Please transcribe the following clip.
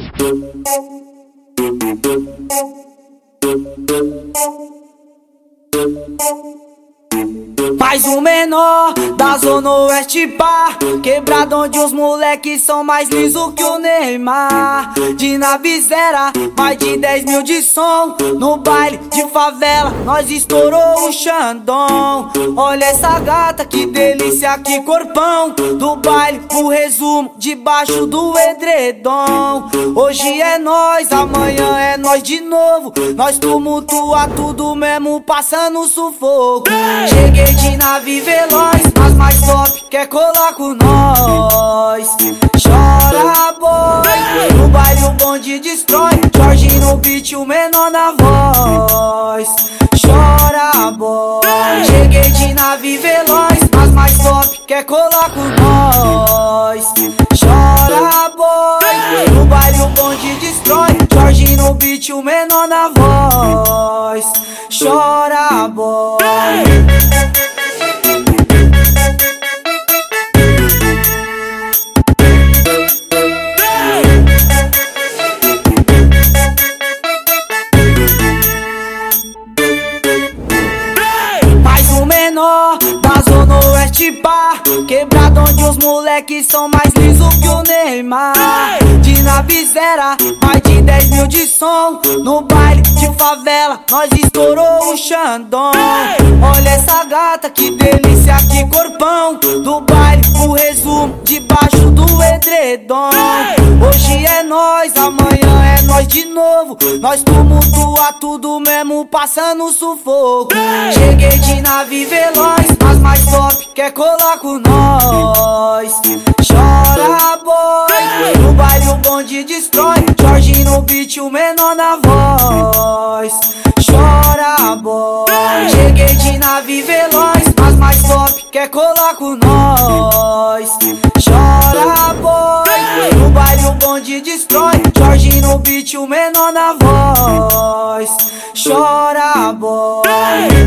Thank you. Mais um menor da zona oeste pá. Quebrado onde os moleques são mais liso que o Neymar. De navezera, mais de 10 mil de som. No baile de favela, nós estourou o Xandão. Olha essa gata, que delícia, que corpão. Do baile, o resumo, debaixo do edredom. Hoje é nós, amanhã é nós de novo. Nós tumultua tudo mesmo, passando sufoco. Cheguei de nave veloz, mas mais top quer colar com nós. Chora, boy, no baile o bonde destrói. Jorge no beat, o menor na voz. Chora, boy, cheguei de nave veloz, mas mais top quer colar com nós. Chora, boy, no baile o bonde destrói. Jorge no beat, o menor na voz. Chora, boy. Menor da zona oeste pá. Quebrado onde os moleques são mais liso que o Neymar. De navezera, mais de 10 mil de som. No baile de favela, nós estourou o Xandão. Olha essa gata, que delícia, que corpão. Do baile, o resumo, debaixo do edredom Hoje é nós, amanhã é nós de novo Nós tumultua tudo mesmo, passando sufoco Cheguei de nave veloz, mas mais top quer colar com nós. Chora, boy, no baile o bonde destrói. Jorge no beat, o menor na voz. Chora, boy, cheguei de nave veloz, mas mais top quer colar com nós. Chora, boy, no baile o bonde destrói. Jorge no beat, o menor na voz. Chora, boy.